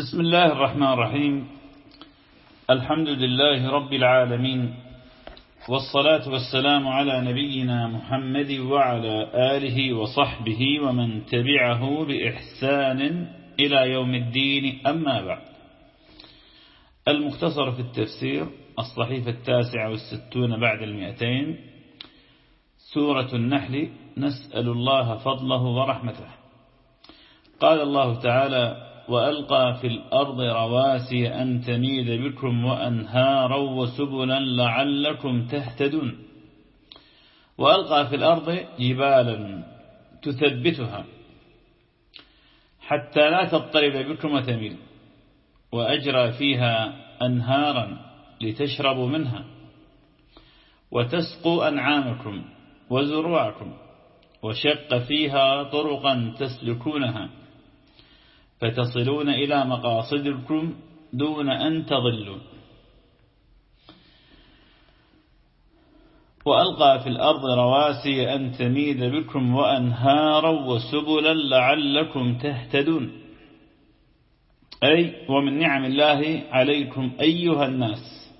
بسم الله الرحمن الرحيم. الحمد لله رب العالمين والصلاة والسلام على نبينا محمد وعلى آله وصحبه ومن تبعه بإحسان إلى يوم الدين. أما بعد المختصر في التفسير الصحيفة التاسعة والستون بعد المئتين سورة النحل نسأل الله فضله ورحمته. قال الله تعالى وألقى في الأرض رواسي أن تميد بكم وأنهارا وسبلا لعلكم تهتدون. وألقى في الأرض جبالا تثبتها حتى لا تضطرب بكم وتميل وأجرى فيها أنهارا لتشربوا منها وتسقوا أنعامكم وزروعكم وشق فيها طرقا تسلكونها. فتصلون إلى مقاصدكم دون أن تضلوا. وألقى في الأرض رواسي أن تميد بكم وأنهارا وسبلا لعلكم تهتدون. أي ومن نعم الله عليكم أيها الناس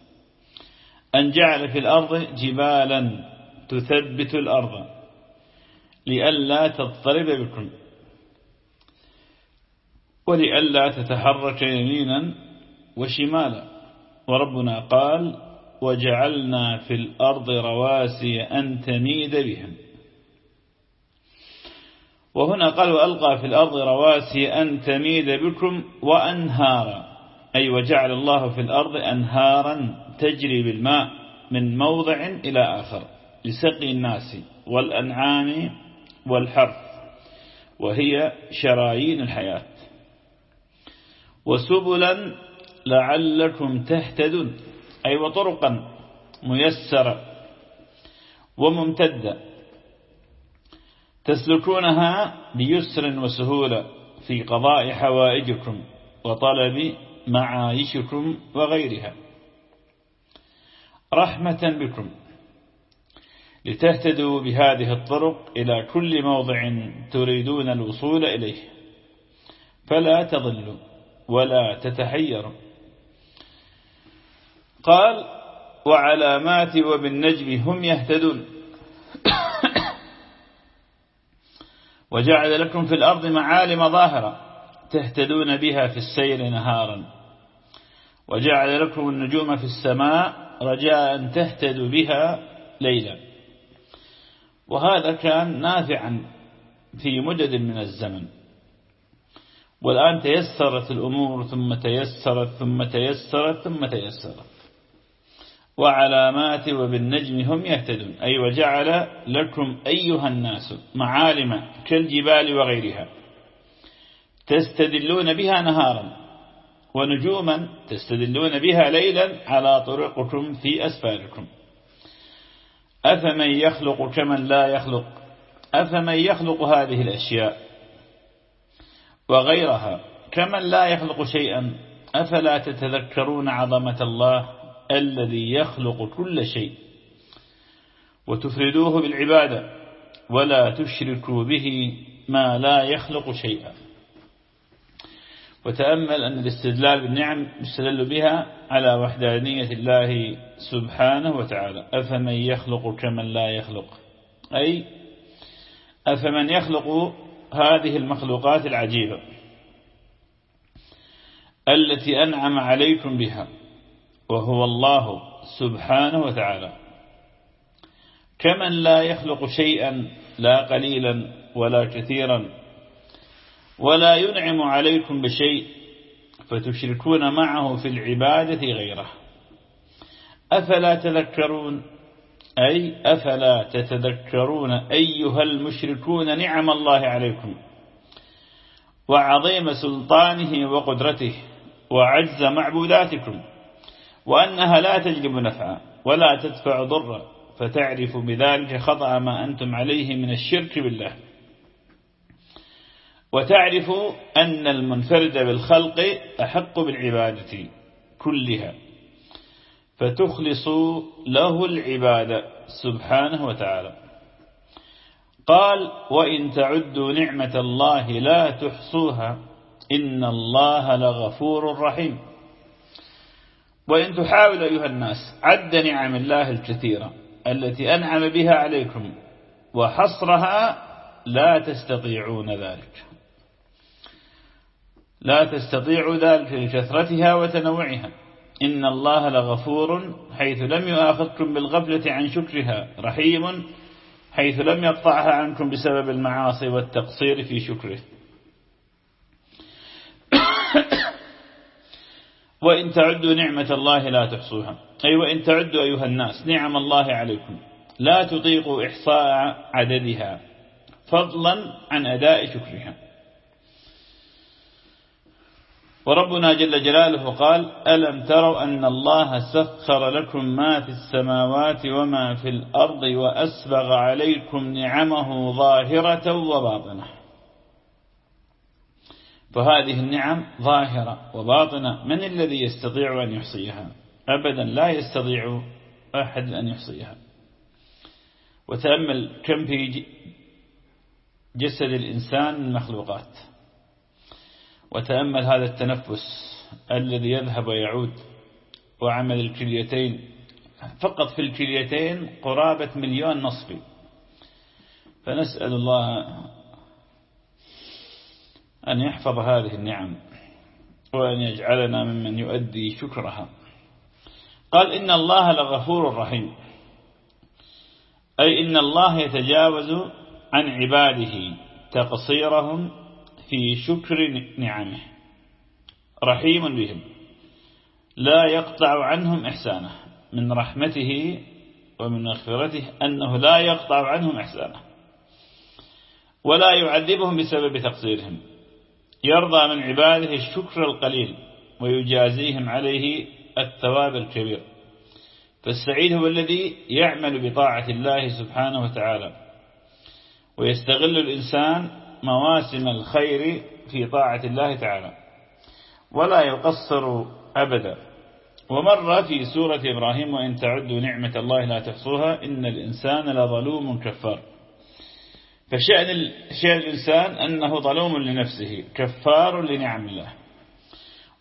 أن جعل في الأرض جبالا تثبت الأرض لئلا تضطرب بكم. ولئلا تتحرك يمينا وشمالا. وربنا قال وجعلنا في الأرض رواسي أن تميد بهم. وهنا قال وألقى في الأرض رواسي أن تميد بكم وأنهارا. أي وجعل الله في الأرض أنهارا تجري بالماء من موضع إلى آخر لسقي الناس والأنعام والحرث وهي شرايين الحياة. وسبلا لعلكم تهتدون أي وطرقا ميسرة وممتدة تسلكونها بيسر وسهولة في قضاء حوائجكم وطلب معايشكم وغيرها. رحمة بكم. لتهتدوا بهذه الطرق إلى كل موضع تريدون الوصول إليه. فلا تضلوا. ولا تتحيروا قال وعلامات وبالنجم هم يهتدون. وجعل لكم في الأرض معالم ظاهرة تهتدون بها في السير نهارا. وجعل لكم النجوم في السماء رجاء تهتدوا بها ليلا. وهذا كان نافعا في مدد من الزمن. والآن تيسرت الأمور ثم تيسرت ثم تيسرت ثم تيسرت. وعلامات وبالنجم هم يهتدون. أي وجعل لكم أيها الناس معالم كالجبال وغيرها تستدلون بها نهارا ونجوما تستدلون بها ليلا على طرقكم في أسفاركم. أفمن يخلق كمن لا يخلق؟ أفمن يخلق هذه الأشياء؟ وغيرها. كمن لا يخلق شيئا أفلا تتذكرون عظمة الله الذي يخلق كل شيء؟ وتفردوه بالعبادة ولا تشركوا به ما لا يخلق شيئا. وتأمل أن الاستدلال بالنعم يستدل بها على وحدانية الله سبحانه وتعالى. أفمن يخلق كمن لا يخلق؟ أي أفمن يخلق هذه المخلوقات العجيبة التي أنعم عليكم بها وهو الله سبحانه وتعالى. كمن لا يخلق شيئا لا قليلا ولا كثيرا ولا ينعم عليكم بشيء فتشركون معه في العبادة غيره. أفلا تذكرون أي أفلا تتذكرون أيها المشركون نعم الله عليكم وعظيم سلطانه وقدرته وعجز معبوداتكم وأنها لا تجلب نفعا ولا تدفع ضرا فتعرف بذلك خطأ ما أنتم عليه من الشرك بالله وتعرف أن المنفرد بالخلق أحق بالعبادة كلها فتخلص له العبادة سبحانه وتعالى. قال وإن تعدوا نعمة الله لا تحصوها إن الله لغفور رحيم. وإن تحاول أيها الناس عد نعم الله الكثيرة التي أنعم بها عليكم وحصرها لا تستطيعون ذلك. لا تستطيع ذلك لكثرتها وتنوعها. إن الله لغفور حيث لم يؤاخذكم بالغفلة عن شكرها رحيم حيث لم يقطعها عنكم بسبب المعاصي والتقصير في شكره. وإن تعدوا نعمة الله لا تحصوها. أي وإن تعدوا أيها الناس نعم الله عليكم. لا تطيقوا إحصاء عددها فضلا عن أداء شكرها. وربنا جل جلاله قال ألم تروا أن الله سخر لكم ما في السماوات وما في الأرض وأسبغ عليكم نعمه ظاهرة وباطنة. فهذه النعم ظاهرة وباطنة. من الذي يستطيع أن يحصيها؟ أبدا لا يستطيع أحد أن يحصيها. وتأمل كم في جسد الإنسان من مخلوقات. وتأمل هذا التنفس الذي يذهب ويعود وعمل الكليتين. فقط في الكليتين قرابة مليون نصفي. فنسأل الله أن يحفظ هذه النعم وأن يجعلنا ممن يؤدي شكرها. قال إن الله لغفور رحيم. أي إن الله يتجاوز عن عباده تقصيرهم في شكر نعمه. رحيم بهم. لا يقطع عنهم إحسانه. من رحمته ومن مغفرته أنه لا يقطع عنهم إحسانه. ولا يعذبهم بسبب تقصيرهم. يرضى من عباده الشكر القليل ويجازيهم عليه الثواب الكبير. فالسعيد هو الذي يعمل بطاعة الله سبحانه وتعالى. ويستغل الإنسان مواسم الخير في طاعة الله تعالى ولا يقصر أبدا. ومر في سورة إبراهيم وإن تعدوا نعمة الله لا تحصوها إن الإنسان لظلوم كفار. فشأن شأن الإنسان أنه ظلوم لنفسه كفار لنعم الله.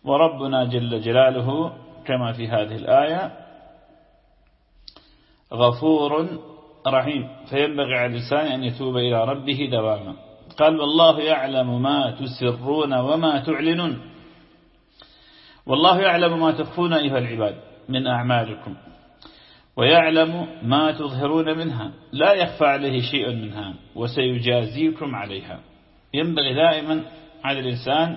وربنا جل جلاله كما في هذه الآية غفور رحيم. فينبغي على الإنسان أن يتوب إلى ربه دواما. قال والله يعلم ما تسرون وما تعلنون. والله يعلم ما تخفون أيها العباد من أعمالكم. ويعلم ما تظهرون منها. لا يخفى عليه شيء منها وسيجازيكم عليها. ينبغي دائما على الإنسان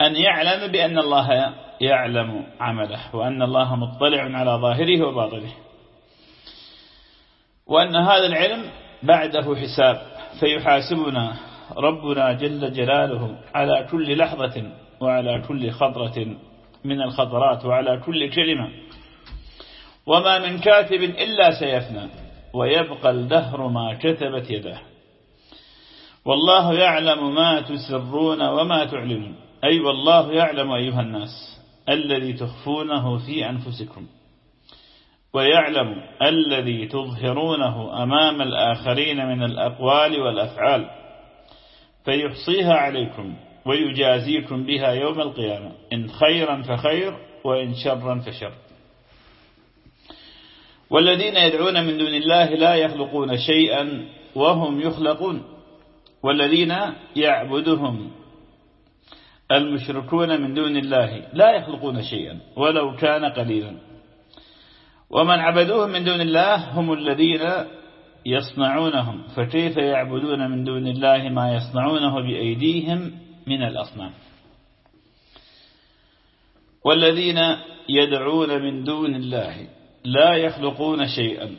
أن يعلم بأن الله يعلم عمله وأن الله مطلع على ظاهره وباطنه. وأن هذا العلم بعده حساب. فيحاسبنا ربنا جل جلاله على كل لحظة وعلى كل خطرة من الخطرات وعلى كل كلمة. وما من كاتب إلا سيفنى ويبقى الدهر ما كتبت يداه والله يعلم ما تسرون وما تعلنون. أي والله يعلم أيها الناس الذي تخفونه في أنفسكم. ويعلم الذي تظهرونه أمام الآخرين من الأقوال والأفعال فيحصيها عليكم ويجازيكم بها يوم القيامة إن خيرا فخير وإن شرا فشر. والذين يدعون من دون الله لا يخلقون شيئا وهم يخلقون والذين يعبدهم المشركون من دون الله لا يخلقون شيئا ولو كان قليلا. ومن عبدوهم من دون الله هم الذين يصنعونهم. فكيف يعبدون من دون الله ما يصنعونه بأيديهم من الأصنام؟ والذين يدعون من دون الله لا يخلقون شيئا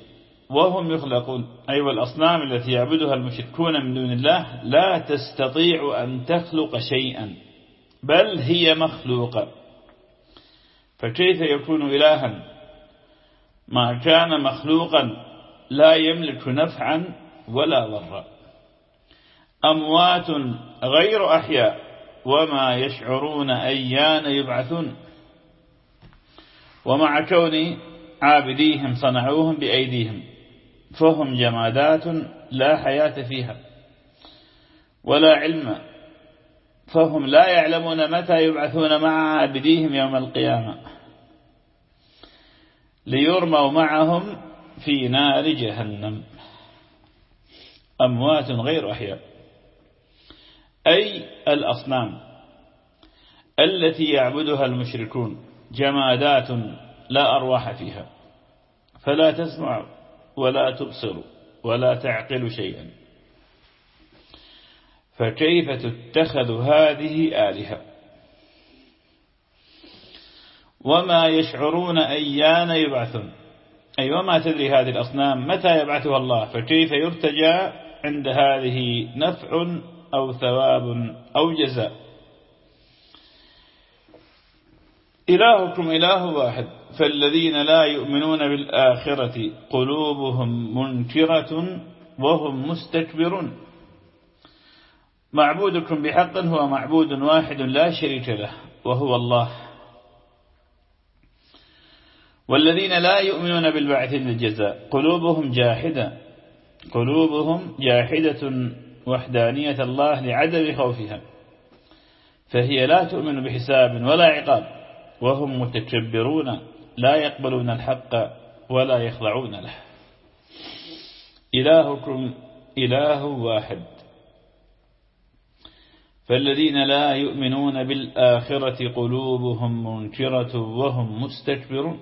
وهم يخلقون. أي أيوة والأصنام التي يعبدها المشركون من دون الله لا تستطيع أن تخلق شيئا بل هي مخلوقة. فكيف يكون إلها ما كان مخلوقا لا يملك نفعا ولا ضرا. أموات غير أحياء وما يشعرون أيان يبعثون. ومع كون عابديهم صنعوهم بأيديهم فهم جمادات لا حياة فيها ولا علم. فهم لا يعلمون متى يبعثون مع عبديهم يوم القيامة. ليرموا معهم في نار جهنم. أموات غير أحياء. أي الأصنام التي يعبدها المشركون جمادات لا أرواح فيها. فلا تسمع ولا تبصر ولا تعقل شيئا. فكيف تتخذ هذه آلهة؟ وما يشعرون أيان يبعثون. أي وما تدري هذه الأصنام متى يبعثها الله؟ فكيف يرتجى عند هذه نفع أو ثواب أو جزاء؟ إلهكم إله واحد فالذين لا يؤمنون بالآخرة قلوبهم منكرة وهم مستكبرون. معبودكم بحق هو معبود واحد لا شريك له وهو الله. والذين لا يؤمنون بالبعث للجزاء قلوبهم جاحدة قلوبهم جاحدة وحدانية الله لعدم خوفها. فهي لا تؤمن بحساب ولا عقاب وهم متكبرون لا يقبلون الحق ولا يخضعون له. إلهكم إله واحد. فالذين لا يؤمنون بالآخرة قلوبهم منكرة وهم مستكبرون.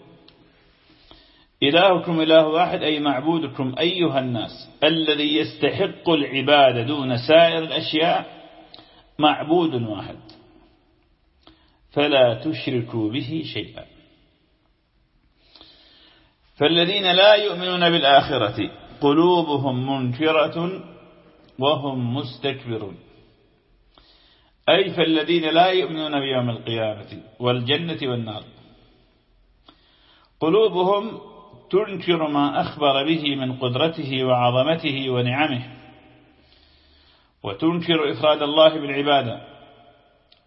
إلهكم إله واحد أي معبودكم أيها الناس الذي يستحق العبادة دون سائر الأشياء معبود واحد. فلا تشركوا به شيئا. فالذين لا يؤمنون بالآخرة قلوبهم منكرة وهم مستكبرون. أي فالذين لا يؤمنون بيوم القيامة والجنة والنار قلوبهم تنكر ما أخبر به من قدرته وعظمته ونعمه. وتنكر إفراد الله بالعبادة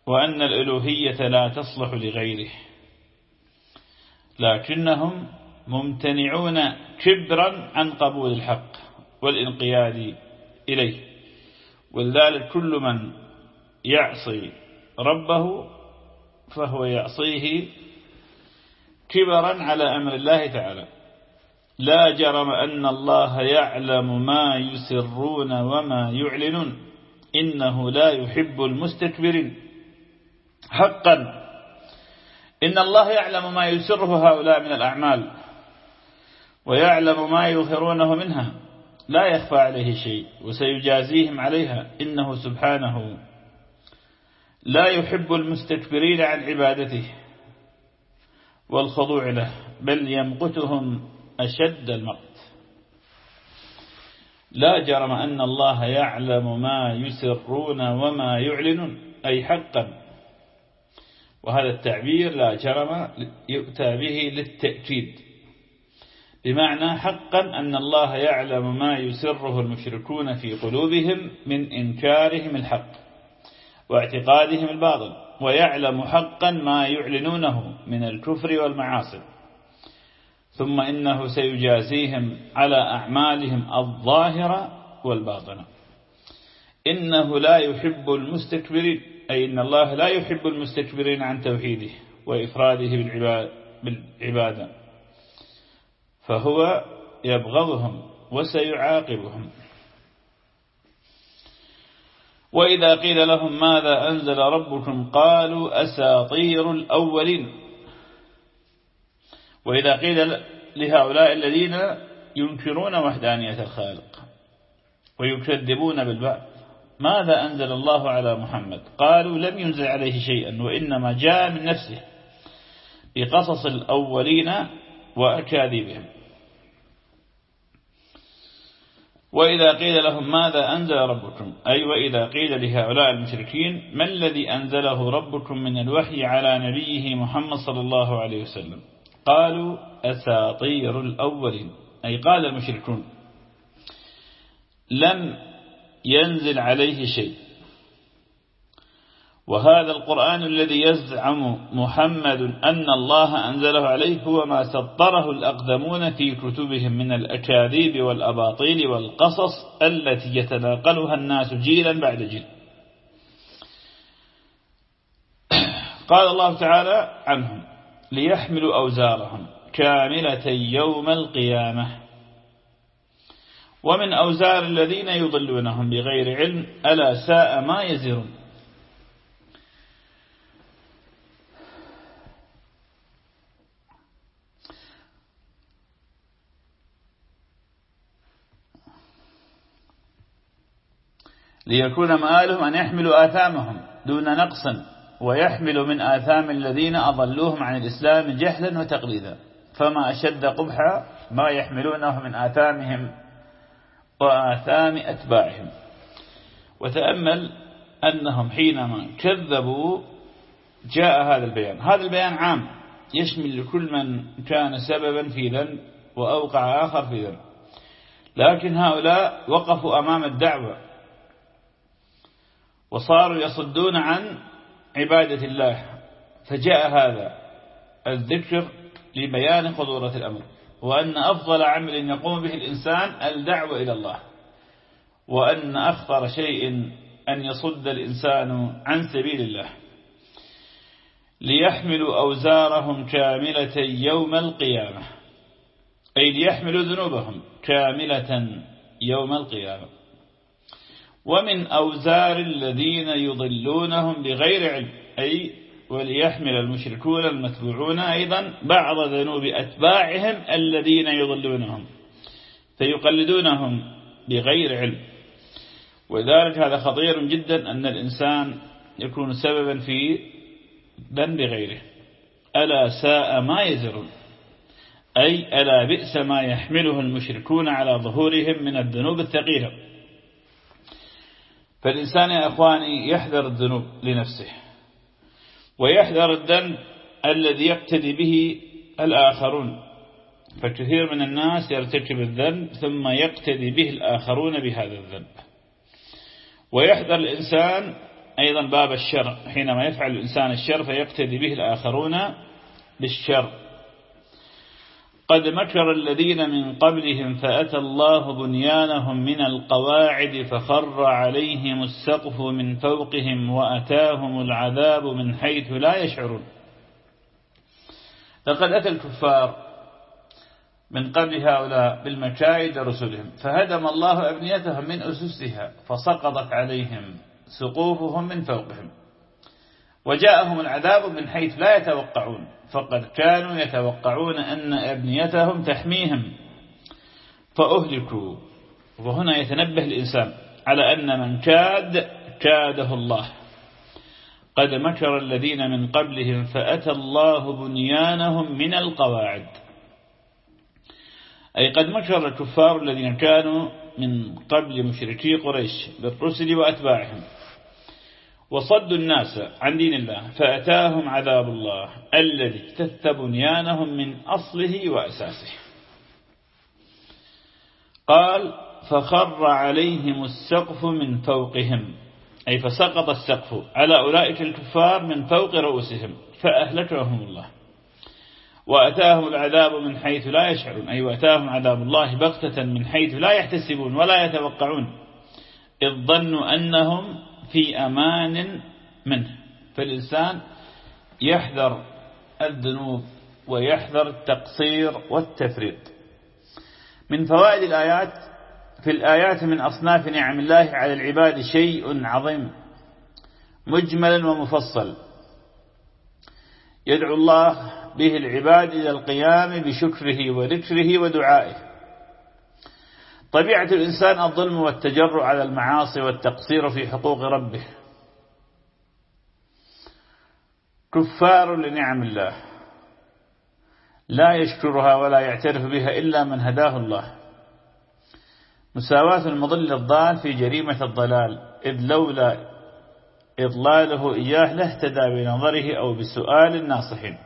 وأن الألوهية لا تصلح لغيره. لكنهم ممتنعون كبرا عن قبول الحق والانقياد إليه. ولذلك كل من يعصي ربه فهو يعصيه كبرا على أمر الله تعالى. لا جرم أن الله يعلم ما يسرون وما يعلنون. إنه لا يحب المستكبرين. حقا. إن الله يعلم ما يسره هؤلاء من الأعمال. ويعلم ما يظهرونه منها. لا يخفى عليه شيء. وسيجازيهم عليها. إنه سبحانه لا يحب المستكبرين عن عبادته. والخضوع له. بل يمقتهم أشد المقت لا جرم أن الله يعلم ما يسرون وما يعلنون أي حقا. وهذا التعبير لا جرم يؤتى به للتأكيد. بمعنى حقا أن الله يعلم ما يسره المشركون في قلوبهم من إنكارهم الحق واعتقادهم الباطل ويعلم حقا ما يعلنونه من الكفر والمعاصي. ثم إنه سيجازيهم على أعمالهم الظاهرة والباطنة. إنه لا يحب المستكبرين أي إن الله لا يحب المستكبرين عن توحيده وإفراده بالعبادة. فهو يبغضهم وسيعاقبهم. وإذا قيل لهم ماذا أنزل ربكم قالوا أساطير الأولين. وإذا قيل لهؤلاء الذين ينكرون وحدانية الخالق ويكذبون بالبعث ماذا أنزل الله على محمد؟ قالوا لم ينزل عليه شيئا وإنما جاء من نفسه بقصص الأولين وأكاذيبهم. وإذا قيل لهم ماذا أنزل ربكم؟ أي وإذا قيل لهؤلاء المشركين ما الذي أنزله ربكم من الوحي على نبيه محمد صلى الله عليه وسلم؟ قالوا أساطير الأولين أي قال المشركون لم ينزل عليه شيء. وهذا القرآن الذي يزعم محمد أن الله أنزله عليه هو ما سطره الأقدمون في كتبهم من الأكاذيب والأباطيل والقصص التي يتناقلها الناس جيلا بعد جيل. قال الله تعالى عنهم ليحملوا أوزارهم كاملة يوم القيامة. ومن أوزار الذين يضلونهم بغير علم ألا ساء ما يزرون. ليكون مآلهم أن يحملوا آثامهم دون نقص. ويحمل من آثام الذين أضلوهم عن الإسلام جهلا وتقليدا. فما أشد قبح ما يحملونه من آثامهم وآثام أتباعهم. وتأمل أنهم حينما كذبوا جاء هذا البيان. هذا البيان عام. يشمل لكل من كان سببا في ذنب وأوقع آخر في ذنب. لكن هؤلاء وقفوا أمام الدعوة وصاروا يصدون عن عبادة الله فجاء هذا الذكر لبيان خطورة الأمر وأن أفضل عمل يقوم به الإنسان الدعوة إلى الله وأن أخطر شيء أن يصد الإنسان عن سبيل الله ليحملوا أوزارهم كاملة يوم القيامة أي ليحملوا ذنوبهم كاملة يوم القيامة. ومن أوزار الذين يضلونهم بغير علم أي وليحمل المشركون المتبوعون أيضا بعض ذنوب أتباعهم الذين يضلونهم فيقلدونهم بغير علم. ولذلك هذا خطير جدا أن الإنسان يكون سببا في ذنب غيره. ألا ساء ما يزرون أي ألا بئس ما يحمله المشركون على ظهورهم من الذنوب الثقيلة. فالإنسان يا أخواني يحذر الذنوب لنفسه ويحذر الذنب الذي يقتدي به الآخرون. فكثير من الناس يرتكب الذنب ثم يقتدي به الآخرون بهذا الذنب. ويحذر الإنسان أيضا باب الشر. حينما يفعل الإنسان الشر فيقتدي به الآخرون بالشر. قد مكر الذين من قبلهم فأتى الله بنيانهم من القواعد فخر عليهم السقف من فوقهم وأتاهم العذاب من حيث لا يشعرون. لقد أتى الكفار من قبل هؤلاء بالمكائد رسلهم فهدم الله أبنيتهم من أسسها فسقطت عليهم سقوفهم من فوقهم. وجاءهم العذاب من حيث لا يتوقعون. فقد كانوا يتوقعون أن أبنيتهم تحميهم. فأهلكوا. وهنا يتنبه الإنسان على أن من كاد كاده الله. قد مكر الذين من قبلهم فأتى الله بنيانهم من القواعد. أي قد مكر الكفار الذين كانوا من قبل مشركي قريش بالرسل وأتباعهم. وصدوا الناس عن دين الله فأتاهم عذاب الله الذي اكتث بنيانهم من أصله وأساسه. قال فخر عليهم السقف من فوقهم أي فسقط السقف على أولئك الكفار من فوق رؤوسهم فأهلكهم الله. وأتاهم العذاب من حيث لا يشعرون أي وأتاهم عذاب الله بغتة من حيث لا يحتسبون ولا يتوقعون إذ ظنوا أنهم في أمان منه. فالإنسان يحذر الذنوب ويحذر التقصير والتفريط. من فوائد الآيات في الآيات من أصناف نعم الله على العباد شيء عظيم مجملا ومفصل. يدعو الله به العباد إلى القيام بشكره وذكره ودعائه. طبيعة الإنسان الظلم والتجرع على المعاصي والتقصير في حقوق ربه. كفار لنعم الله. لا يشكرها ولا يعترف بها إلا من هداه الله. مساواة المضل الضال في جريمة الضلال إذ لولا إضلاله إياه لاهتدى بنظره أو بسؤال الناصحين.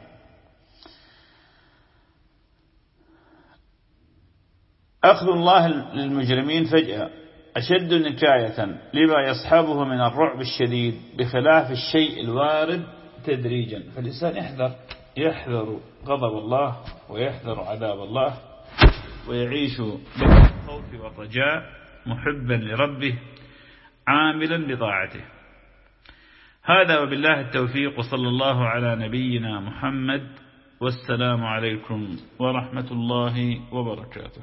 أخذ الله للمجرمين فجأة أشد نكاية لما يصحبه من الرعب الشديد بخلاف الشيء الوارد تدريجا. فالإنسان يحذر يحذر غضب الله ويحذر عذاب الله ويعيش بين الخوف والرجاء محبا لربه عاملا بطاعته. هذا وبالله التوفيق وصلى الله على نبينا محمد والسلام عليكم ورحمة الله وبركاته.